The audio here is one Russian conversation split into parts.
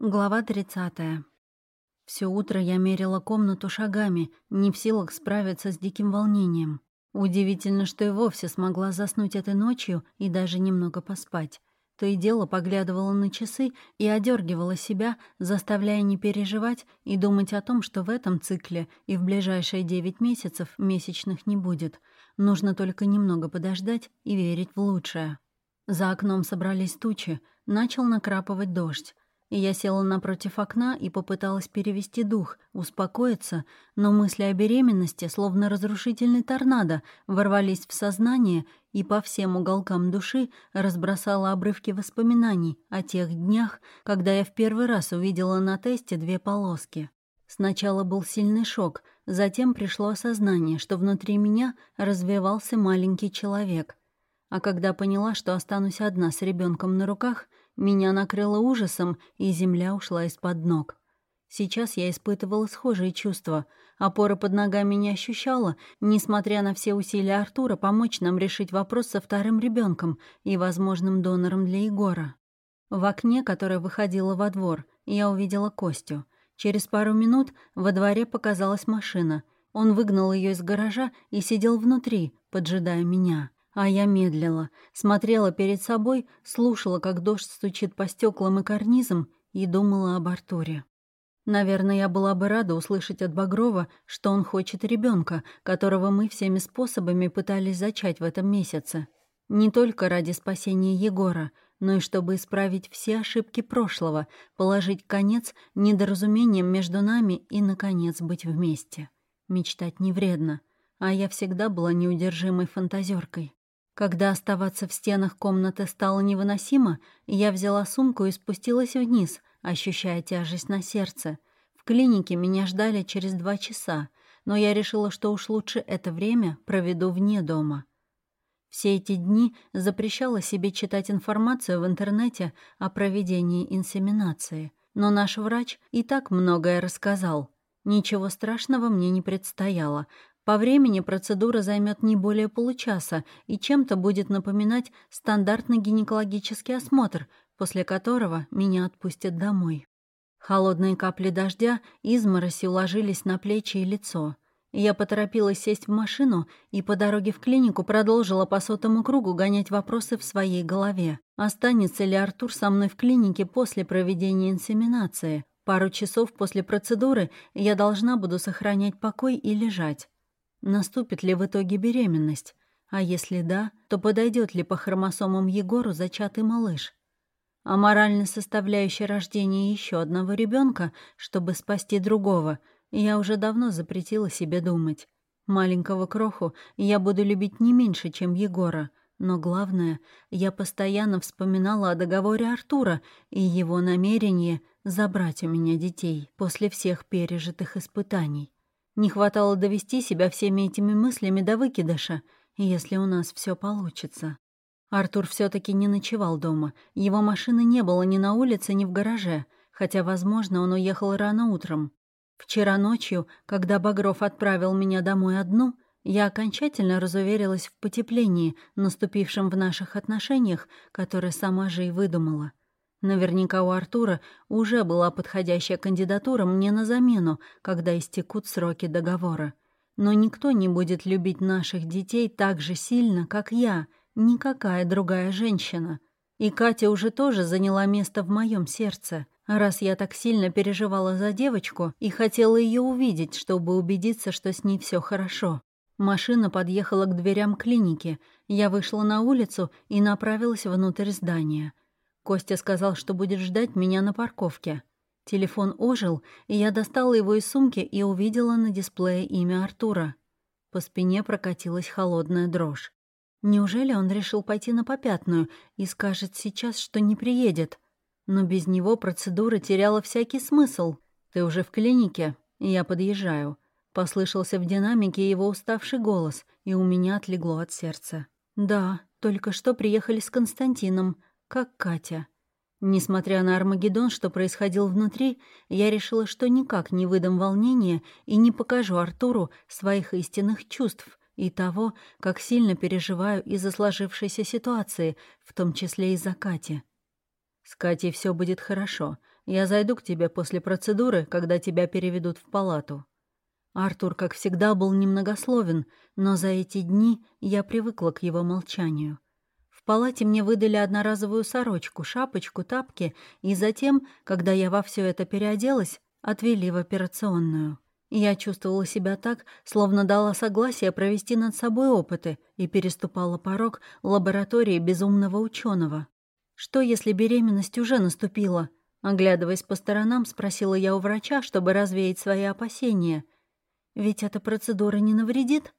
Глава 30. Все утро я мерила комнату шагами, не в силах справиться с диким волнением. Удивительно, что и вовсе смогла заснуть этой ночью и даже немного поспать. То и дело поглядывала на часы и одергивала себя, заставляя не переживать и думать о том, что в этом цикле и в ближайшие девять месяцев месячных не будет. Нужно только немного подождать и верить в лучшее. За окном собрались тучи, начал накрапывать дождь я села напротив окна и попыталась перевести дух, успокоиться, но мысли о беременности, словно разрушительный торнадо, ворвались в сознание и по всем уголкам души разбросала обрывки воспоминаний о тех днях, когда я в первый раз увидела на тесте две полоски. Сначала был сильный шок, затем пришло осознание, что внутри меня развивался маленький человек. А когда поняла, что останусь одна с ребенком на руках — меня накрыло ужасом, и земля ушла из-под ног. Сейчас я испытывала схожие чувства. Опора под ногами не ощущала, несмотря на все усилия Артура помочь нам решить вопрос со вторым ребенком и возможным донором для Егора. В окне, которое выходило во двор, я увидела Костю. Через пару минут во дворе показалась машина. Он выгнал ее из гаража и сидел внутри, поджидая меня. А я медлила, смотрела перед собой, слушала, как дождь стучит по стеклам и карнизам, и думала об Артуре. Наверное, я была бы рада услышать от Багрова, что он хочет ребенка, которого мы всеми способами пытались зачать в этом месяце. Не только ради спасения Егора, но и чтобы исправить все ошибки прошлого, положить конец недоразумениям между нами и, наконец, быть вместе. Мечтать не вредно, а я всегда была неудержимой фантазеркой. Когда оставаться в стенах комнаты стало невыносимо, я взяла сумку и спустилась вниз, ощущая тяжесть на сердце. В клинике меня ждали через два часа, но я решила, что уж лучше это время проведу вне дома. Все эти дни запрещала себе читать информацию в интернете о проведении инсеминации, но наш врач и так многое рассказал. Ничего страшного мне не предстояло, по времени процедура займет не более получаса и чем-то будет напоминать стандартный гинекологический осмотр, после которого меня отпустят домой. Холодные капли дождя изморосью ложились на плечи и лицо. Я поторопилась сесть в машину и по дороге в клинику продолжила по сотому кругу гонять вопросы в своей голове. Останется ли Артур со мной в клинике после проведения инсеминации? Пару часов после процедуры я должна буду сохранять покой и лежать. Наступит ли в итоге беременность? А если да, то подойдет ли по хромосомам Егору зачатый малыш? А моральной составляющей рождения еще одного ребенка, чтобы спасти другого, я уже давно запретила себе думать. Маленького кроху я буду любить не меньше, чем Егора, но главное, я постоянно вспоминала о договоре Артура и его намерении забрать у меня детей после всех пережитых испытаний. Не хватало довести себя всеми этими мыслями до выкидыша, если у нас все получится. Артур все таки не ночевал дома. Его машины не было ни на улице, ни в гараже, хотя, возможно, он уехал рано утром. Вчера ночью, когда Багров отправил меня домой одну, я окончательно разуверилась в потеплении, наступившем в наших отношениях, которое сама же и выдумала. Наверняка у Артура уже была подходящая кандидатура мне на замену, когда истекут сроки договора. Но никто не будет любить наших детей так же сильно, как я, никакая другая женщина. И Катя уже тоже заняла место в моем сердце. Раз я так сильно переживала за девочку и хотела ее увидеть, чтобы убедиться, что с ней все хорошо. Машина подъехала к дверям клиники. Я вышла на улицу и направилась внутрь здания. Костя сказал, что будет ждать меня на парковке. Телефон ожил, и я достала его из сумки и увидела на дисплее имя Артура. По спине прокатилась холодная дрожь. Неужели он решил пойти на попятную и скажет сейчас, что не приедет? Но без него процедура теряла всякий смысл. «Ты уже в клинике?» «Я подъезжаю». Послышался в динамике его уставший голос, и у меня отлегло от сердца. «Да, только что приехали с Константином как Катя. Несмотря на Армагеддон, что происходил внутри, я решила, что никак не выдам волнения и не покажу Артуру своих истинных чувств и того, как сильно переживаю из-за сложившейся ситуации, в том числе из-за Кати. С Катей все будет хорошо. Я зайду к тебе после процедуры, когда тебя переведут в палату». Артур, как всегда, был немногословен, но за эти дни я привыкла к его молчанию. Палате мне выдали одноразовую сорочку, шапочку, тапки, и затем, когда я во все это переоделась, отвели в операционную. Я чувствовала себя так, словно дала согласие провести над собой опыты и переступала порог лаборатории безумного ученого. Что, если беременность уже наступила? Оглядываясь по сторонам, спросила я у врача, чтобы развеять свои опасения. Ведь эта процедура не навредит?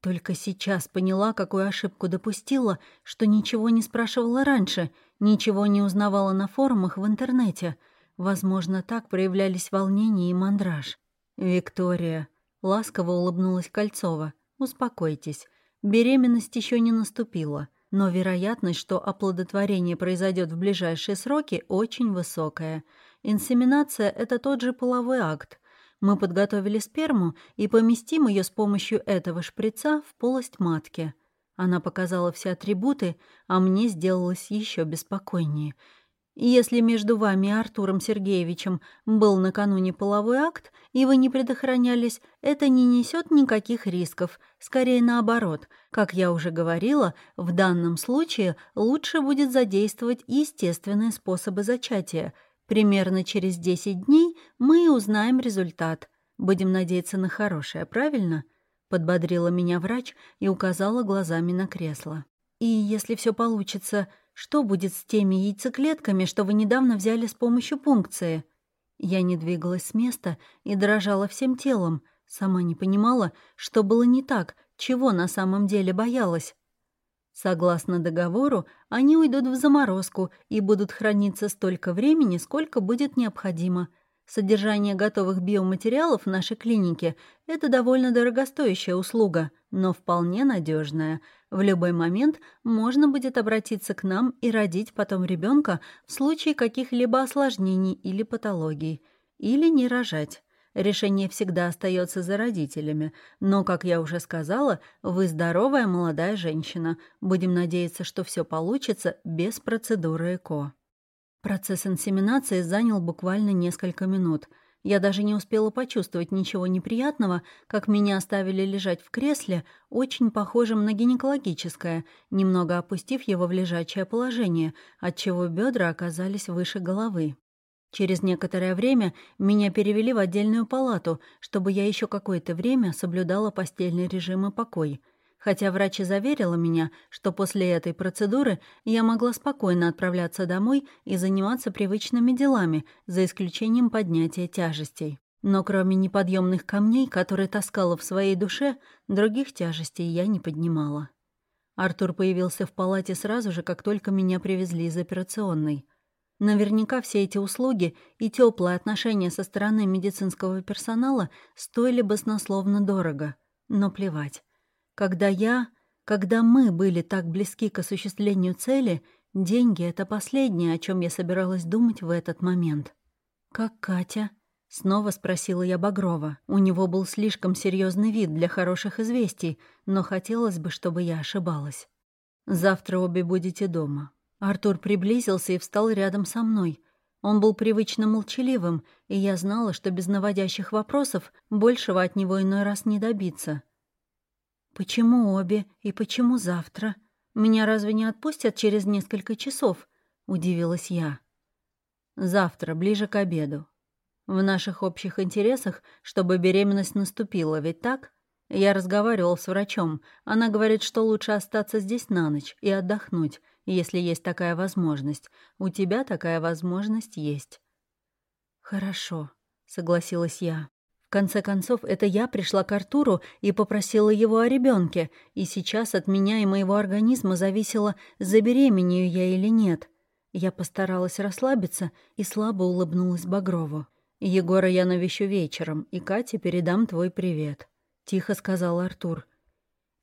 Только сейчас поняла, какую ошибку допустила, что ничего не спрашивала раньше, ничего не узнавала на форумах в интернете. Возможно, так проявлялись волнение и мандраж. «Виктория», — ласково улыбнулась Кольцова, — «успокойтесь. Беременность еще не наступила, но вероятность, что оплодотворение произойдет в ближайшие сроки, очень высокая. Инсеминация — это тот же половой акт. Мы подготовили сперму и поместим ее с помощью этого шприца в полость матки». Она показала все атрибуты, а мне сделалось еще беспокойнее — если между вами и Артуром Сергеевичем был накануне половой акт, и вы не предохранялись, это не несет никаких рисков. Скорее наоборот. Как я уже говорила, в данном случае лучше будет задействовать естественные способы зачатия. Примерно через 10 дней мы узнаем результат. Будем надеяться на хорошее, правильно? Подбодрила меня врач и указала глазами на кресло. И если все получится, что будет с теми яйцеклетками, что вы недавно взяли с помощью пункции? Я не двигалась с места и дрожала всем телом. Сама не понимала, что было не так, чего на самом деле боялась. Согласно договору, они уйдут в заморозку и будут храниться столько времени, сколько будет необходимо — Содержание готовых биоматериалов в нашей клинике – это довольно дорогостоящая услуга, но вполне надежная. В любой момент можно будет обратиться к нам и родить потом ребенка в случае каких-либо осложнений или патологий. Или не рожать. Решение всегда остается за родителями. Но, как я уже сказала, вы здоровая молодая женщина. Будем надеяться, что все получится без процедуры ЭКО. Процесс инсеминации занял буквально несколько минут. Я даже не успела почувствовать ничего неприятного, как меня оставили лежать в кресле, очень похожем на гинекологическое, немного опустив его в лежачее положение, отчего бедра оказались выше головы. Через некоторое время меня перевели в отдельную палату, чтобы я еще какое-то время соблюдала постельный режим и покой — хотя врач и заверила меня, что после этой процедуры я могла спокойно отправляться домой и заниматься привычными делами, за исключением поднятия тяжестей. Но кроме неподъемных камней, которые таскала в своей душе, других тяжестей я не поднимала. Артур появился в палате сразу же, как только меня привезли из операционной. Наверняка все эти услуги и теплое отношение со стороны медицинского персонала стоили баснословно дорого. Но плевать. Когда я, когда мы были так близки к осуществлению цели, деньги — это последнее, о чем я собиралась думать в этот момент. «Как Катя?» — снова спросила я Багрова. У него был слишком серьезный вид для хороших известий, но хотелось бы, чтобы я ошибалась. «Завтра обе будете дома». Артур приблизился и встал рядом со мной. Он был привычно молчаливым, и я знала, что без наводящих вопросов большего от него иной раз не добиться. «Почему обе и почему завтра? Меня разве не отпустят через несколько часов?» — удивилась я. «Завтра, ближе к обеду. В наших общих интересах, чтобы беременность наступила, ведь так?» Я разговаривал с врачом. Она говорит, что лучше остаться здесь на ночь и отдохнуть, если есть такая возможность. У тебя такая возможность есть. «Хорошо», — согласилась я конце концов, это я пришла к Артуру и попросила его о ребенке, и сейчас от меня и моего организма зависело, забеременею я или нет. Я постаралась расслабиться и слабо улыбнулась Багрову. «Егора я навещу вечером, и Кате передам твой привет», — тихо сказал Артур.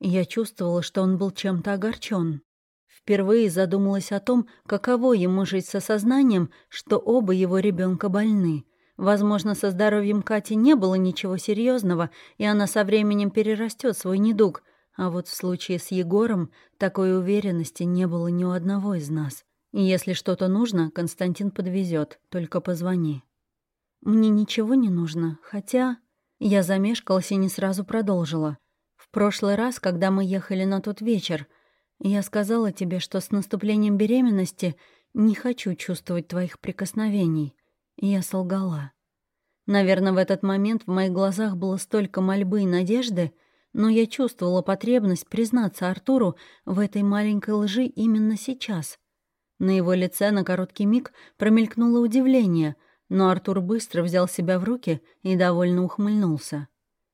Я чувствовала, что он был чем-то огорчен. Впервые задумалась о том, каково ему жить со сознанием, что оба его ребенка больны — Возможно, со здоровьем Кати не было ничего серьезного, и она со временем перерастет свой недуг. А вот в случае с Егором такой уверенности не было ни у одного из нас. И если что-то нужно, Константин подвезет, только позвони». «Мне ничего не нужно, хотя...» Я замешкалась и не сразу продолжила. «В прошлый раз, когда мы ехали на тот вечер, я сказала тебе, что с наступлением беременности не хочу чувствовать твоих прикосновений. Я солгала. Наверное, в этот момент в моих глазах было столько мольбы и надежды, но я чувствовала потребность признаться Артуру в этой маленькой лжи именно сейчас. На его лице на короткий миг промелькнуло удивление, но Артур быстро взял себя в руки и довольно ухмыльнулся.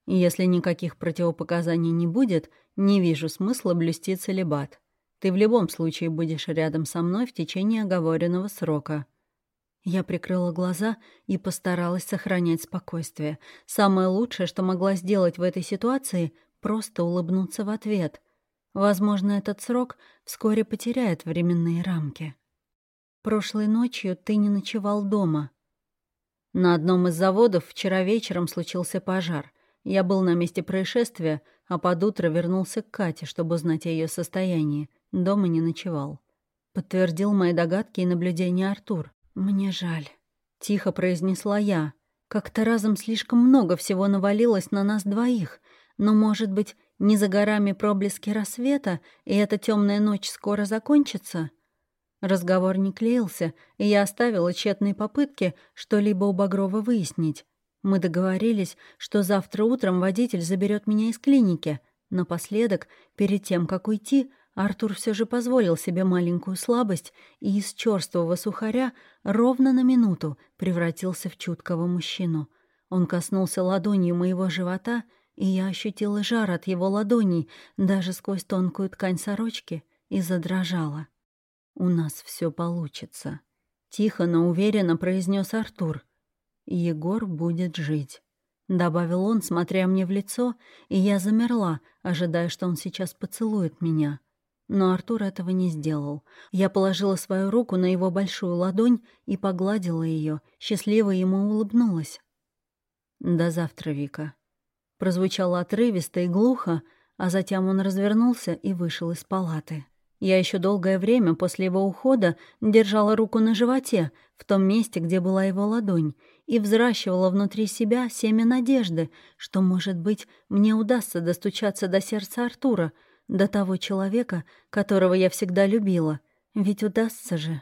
«Если никаких противопоказаний не будет, не вижу смысла блюсти целебат. Ты в любом случае будешь рядом со мной в течение оговоренного срока». Я прикрыла глаза и постаралась сохранять спокойствие. Самое лучшее, что могла сделать в этой ситуации, просто улыбнуться в ответ. Возможно, этот срок вскоре потеряет временные рамки. Прошлой ночью ты не ночевал дома. На одном из заводов вчера вечером случился пожар. Я был на месте происшествия, а под утро вернулся к Кате, чтобы узнать о ее состоянии. Дома не ночевал. Подтвердил мои догадки и наблюдения Артур. «Мне жаль», — тихо произнесла я. «Как-то разом слишком много всего навалилось на нас двоих. Но, может быть, не за горами проблески рассвета, и эта темная ночь скоро закончится?» Разговор не клеился, и я оставила тщетные попытки что-либо у Багрова выяснить. Мы договорились, что завтра утром водитель заберет меня из клиники. Напоследок, перед тем, как уйти, Артур все же позволил себе маленькую слабость и из черствого сухаря ровно на минуту превратился в чуткого мужчину. Он коснулся ладонью моего живота, и я ощутила жар от его ладоней даже сквозь тонкую ткань сорочки и задрожала. «У нас все получится», — тихо, но уверенно произнес Артур — «Егор будет жить», — добавил он, смотря мне в лицо, и я замерла, ожидая, что он сейчас поцелует меня. Но Артур этого не сделал. Я положила свою руку на его большую ладонь и погладила ее, счастливо ему улыбнулась. «До завтра, Вика». Прозвучало отрывисто и глухо, а затем он развернулся и вышел из палаты. Я еще долгое время после его ухода держала руку на животе, в том месте, где была его ладонь, и взращивала внутри себя семя надежды, что, может быть, мне удастся достучаться до сердца Артура, до того человека, которого я всегда любила. Ведь удастся же.